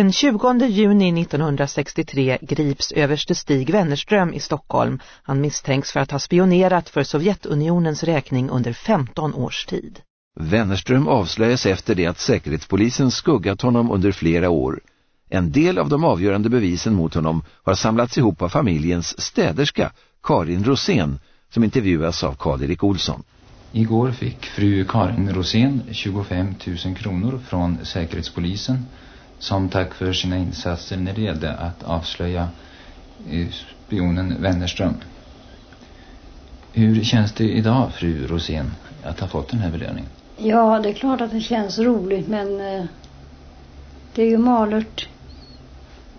Den 20 juni 1963 grips överste Stig Wennerström i Stockholm. Han misstänks för att ha spionerat för Sovjetunionens räkning under 15 års tid. Wennerström avslöjas efter det att säkerhetspolisen skuggat honom under flera år. En del av de avgörande bevisen mot honom har samlats ihop av familjens städerska, Karin Rosén, som intervjuas av Karl-Erik Olsson. Igår fick fru Karin Rosén 25 000 kronor från säkerhetspolisen som tack för sina insatser när det gällde att avslöja eh, spionen Wennerström. Hur känns det idag, fru Rosén, att ha fått den här belöningen? Ja, det är klart att det känns roligt, men eh, det är ju malört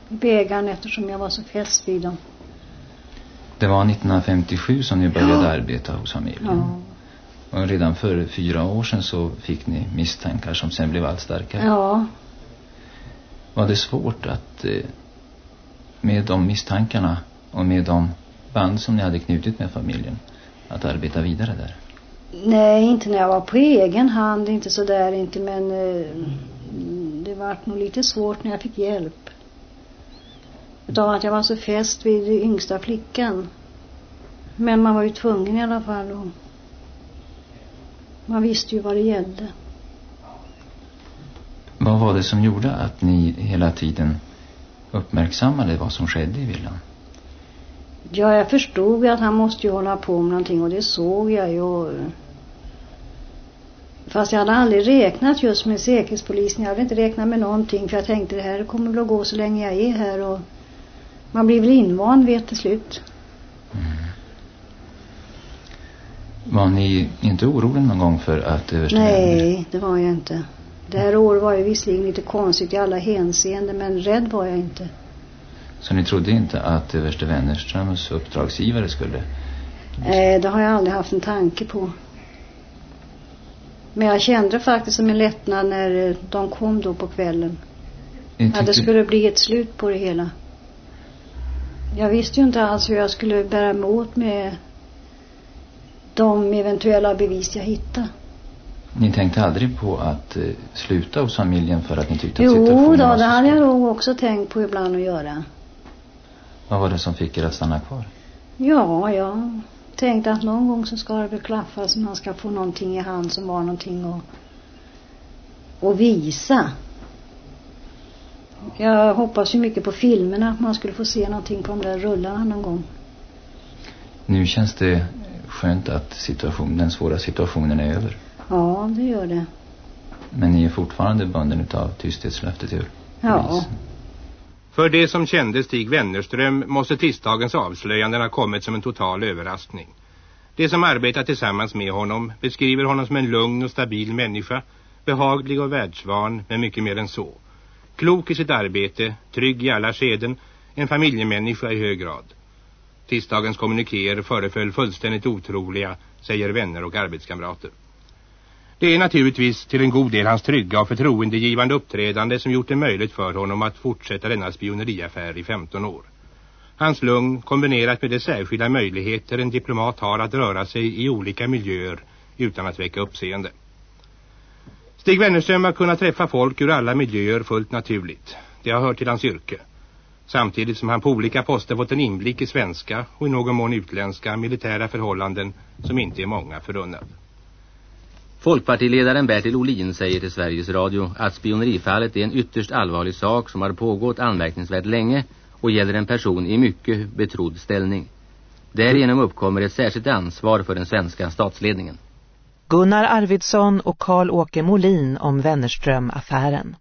i bägaren eftersom jag var så fäst vid dem. Det var 1957 som ni började ja. arbeta hos familjen. Ja. Och redan för fyra år sedan så fick ni misstankar som sen blev allt starkare. Ja. Var det svårt att eh, med de misstankarna och med de band som ni hade knutit med familjen att arbeta vidare där? Nej, inte när jag var på egen hand, inte så där inte, men eh, det var nog lite svårt när jag fick hjälp. Utav att jag var så fäst vid yngsta flickan. Men man var ju tvungen i alla fall och man visste ju vad det gällde. Vad var det som gjorde att ni hela tiden uppmärksammade vad som skedde i villan? Ja, jag förstod att han måste ju hålla på med någonting och det såg jag ju. Fast jag hade aldrig räknat just med säkerhetspolisen. Jag hade inte räknat med någonting för jag tänkte det här kommer väl att gå så länge jag är här och man blir väl invand vid till slut. Mm. Var ni inte oroliga någon gång för att överste Nej, det var jag inte. Det här året var ju visserligen lite konstigt i alla hänseenden men rädd var jag inte. Så ni trodde inte att överste Wennerströms uppdragsgivare skulle... Nej, det har jag aldrig haft en tanke på. Men jag kände faktiskt som en lättnad när de kom då på kvällen. Att det skulle bli ett slut på det hela. Jag visste ju inte alls hur jag skulle bära mig åt med de eventuella bevis jag hittade. Ni tänkte aldrig på att eh, sluta hos familjen för att ni tyckte att jo, situationen Jo då, det hade jag nog också tänkt på ibland att göra. Vad var det som fick er att stanna kvar? Ja, jag tänkte att någon gång så ska det väl klaffa så man ska få någonting i hand som var någonting att, att visa. Jag hoppas ju mycket på filmerna att man skulle få se någonting på de där rullarna någon gång. Nu känns det skönt att situation, den svåra situationen är över. Ja, det gör det. Men ni är fortfarande bunden av tysthetslöftet till Ja. För det som kände Stig Wennerström måste tisdagens avslöjanden ha kommit som en total överraskning. Det som arbetar tillsammans med honom beskriver honom som en lugn och stabil människa, behaglig och världsvan, men mycket mer än så. Klok i sitt arbete, trygg i alla skeden, en familjemänniska i hög grad. Tisdagens kommunikéer föreföll fullständigt otroliga, säger vänner och arbetskamrater. Det är naturligtvis till en god del hans trygga och förtroendegivande uppträdande som gjort det möjligt för honom att fortsätta denna spioneriaffär i 15 år. Hans lugn kombinerat med de särskilda möjligheter en diplomat har att röra sig i olika miljöer utan att väcka uppseende. Stig Wennerström har kunnat träffa folk ur alla miljöer fullt naturligt. Det har hört till hans yrke. Samtidigt som han på olika poster fått en inblick i svenska och i någon mån utländska militära förhållanden som inte är många förunnat. Folkpartiledaren Bertil Olin säger till Sveriges Radio att spionerifallet är en ytterst allvarlig sak som har pågått anmärkningsvärt länge och gäller en person i mycket betrodd ställning. Därigenom uppkommer ett särskilt ansvar för den svenska statsledningen. Gunnar Arvidsson och Karl-Åke Molin om Wennerström-affären.